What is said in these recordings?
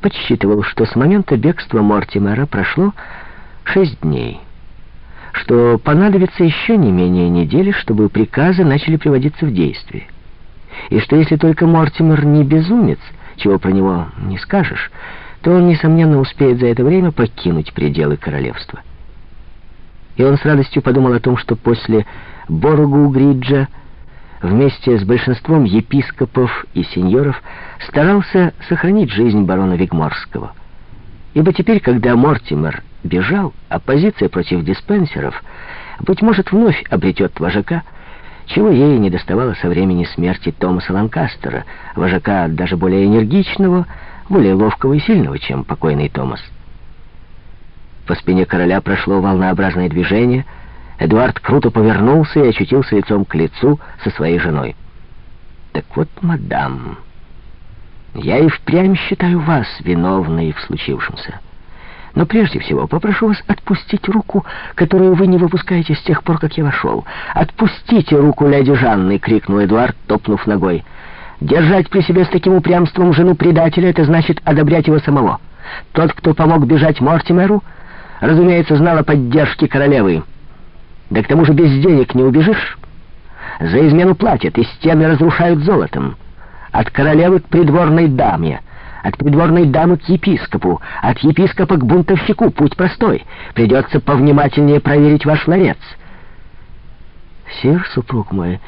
подсчитывал, что с момента бегства Мортимера прошло шесть дней, что понадобится еще не менее недели, чтобы приказы начали приводиться в действие, и что если только Мортимер не безумец, чего про него не скажешь, то он, несомненно, успеет за это время покинуть пределы королевства. И он с радостью подумал о том, что после Боргу-Гриджа вместе с большинством епископов и сеньоров старался сохранить жизнь барона Вигморского. Ибо теперь, когда Мортимер бежал, оппозиция против диспенсеров, быть может, вновь обретет вожака, чего ей не доставало со времени смерти Томаса Ланкастера, вожака даже более энергичного, более ловкого и сильного, чем покойный Томас. По спине короля прошло волнообразное движение. Эдуард круто повернулся и очутился лицом к лицу со своей женой. «Так вот, мадам, я и впрямь считаю вас виновной в случившемся. Но прежде всего попрошу вас отпустить руку, которую вы не выпускаете с тех пор, как я вошел. Отпустите руку леди Жанны!» — крикнул Эдуард, топнув ногой. «Держать при себе с таким упрямством жену предателя — это значит одобрять его самого. Тот, кто помог бежать Мортимеру...» разумеется, знал о поддержке королевы. Да к тому же без денег не убежишь. За измену платят, и стены разрушают золотом. От королевы к придворной даме, от придворной дамы к епископу, от епископа к бунтовщику. Путь простой. Придется повнимательнее проверить ваш ларец. Сир, супруг мой,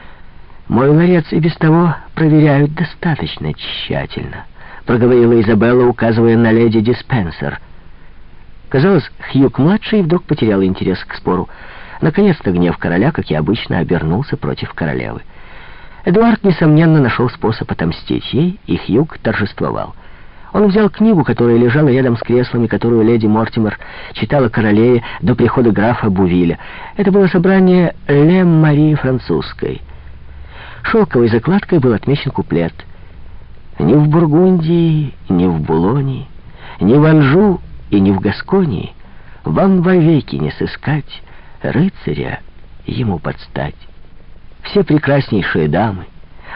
мой ларец и без того проверяют достаточно тщательно, проговорила Изабелла, указывая на леди Диспенсер — Казалось, Хьюк-младший вдруг потерял интерес к спору. Наконец-то гнев короля, как и обычно, обернулся против королевы. Эдуард, несомненно, нашел способ отомстить ей, и Хьюк торжествовал. Он взял книгу, которая лежала рядом с креслами, которую леди Мортимер читала королеве до прихода графа Бувиля. Это было собрание «Ле Марии Французской». Шелковой закладкой был отмечен куплет. «Ни в Бургундии, ни в Булоне, ни в Анжу и не в Гасконии, вам вовеки не сыскать рыцаря ему подстать. Все прекраснейшие дамы,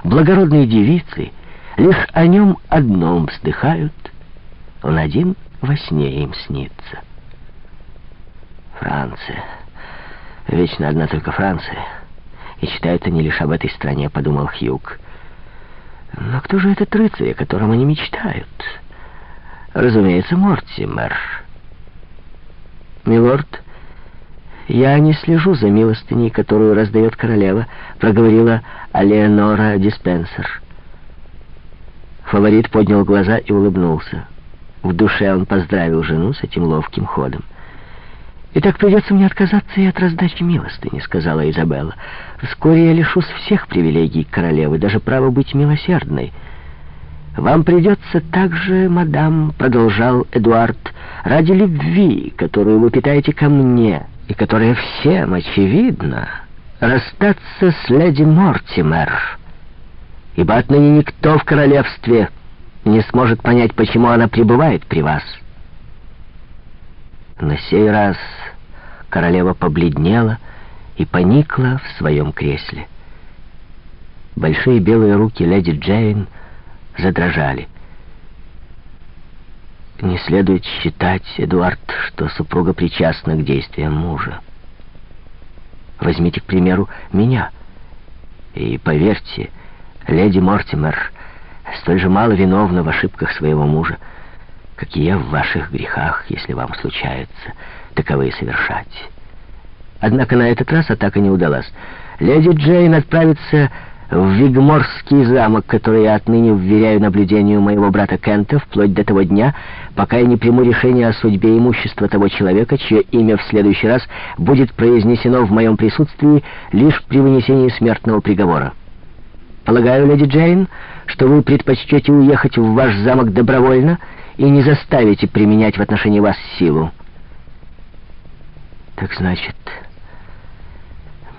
благородные девицы, лишь о нем одном вздыхают, он один во сне им снится. Франция. Вечно одна только Франция. И читают они лишь об этой стране, подумал Хьюг. Но кто же этот рыцарь, о котором они мечтают? Разумеется, Мортимер. Милорд, я не слежу за милостыней, которую раздает королева, проговорила Алеонора Диспенсер. Фаворит поднял глаза и улыбнулся. В душе он поздравил жену с этим ловким ходом. «Итак, придется мне отказаться и от раздачи милостыни», — сказала Изабелла. «Вскоре я лишусь всех привилегий королевы, даже права быть милосердной». «Вам придется также, мадам», — продолжал Эдуард, «ради любви, которую вы питаете ко мне, и которая всем очевидна, расстаться с леди Мортимер, ибо отныне никто в королевстве не сможет понять, почему она пребывает при вас». На сей раз королева побледнела и поникла в своем кресле. Большие белые руки леди Джейн — задрожали. Не следует считать, Эдуард, что супруга причастна к действиям мужа. Возьмите, к примеру, меня. И поверьте, леди Мортимер столь же мало виновна в ошибках своего мужа, как и я в ваших грехах, если вам случается таковые совершать. Однако на этот раз атака не удалась. Леди Джейн отправится в Вигморский замок, который я отныне вверяю наблюдению моего брата Кента вплоть до того дня, пока я не приму решение о судьбе имущества того человека, чье имя в следующий раз будет произнесено в моем присутствии лишь при вынесении смертного приговора. Полагаю, леди Джейн, что вы предпочтете уехать в ваш замок добровольно и не заставите применять в отношении вас силу. Так значит...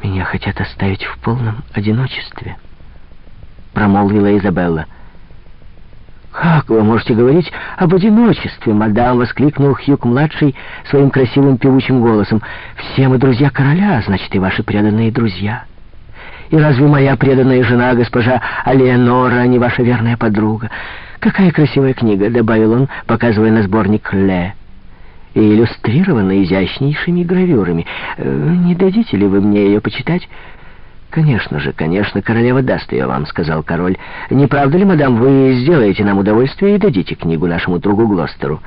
«Меня хотят оставить в полном одиночестве», — промолвила Изабелла. «Как вы можете говорить об одиночестве, мадам?» — воскликнул Хьюк-младший своим красивым певучим голосом. «Все мы друзья короля, значит, и ваши преданные друзья. И разве моя преданная жена, госпожа Алеонора, не ваша верная подруга? «Какая красивая книга», — добавил он, показывая на сборник «Ле» и иллюстрирована изящнейшими гравюрами. Э, «Не дадите ли вы мне ее почитать?» «Конечно же, конечно, королева даст ее вам», — сказал король. «Не правда ли, мадам, вы сделаете нам удовольствие и дадите книгу нашему другу Глостеру?»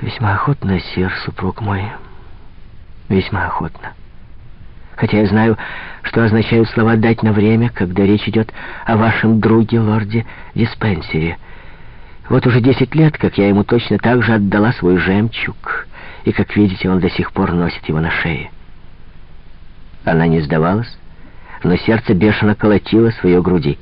«Весьма охотно, сир, супруг мой, весьма охотно. Хотя я знаю, что означают слова «дать на время», когда речь идет о вашем друге, лорде Диспенсере». Вот уже десять лет, как я ему точно так же отдала свой жемчуг, и, как видите, он до сих пор носит его на шее. Она не сдавалась, но сердце бешено колотило в ее груди.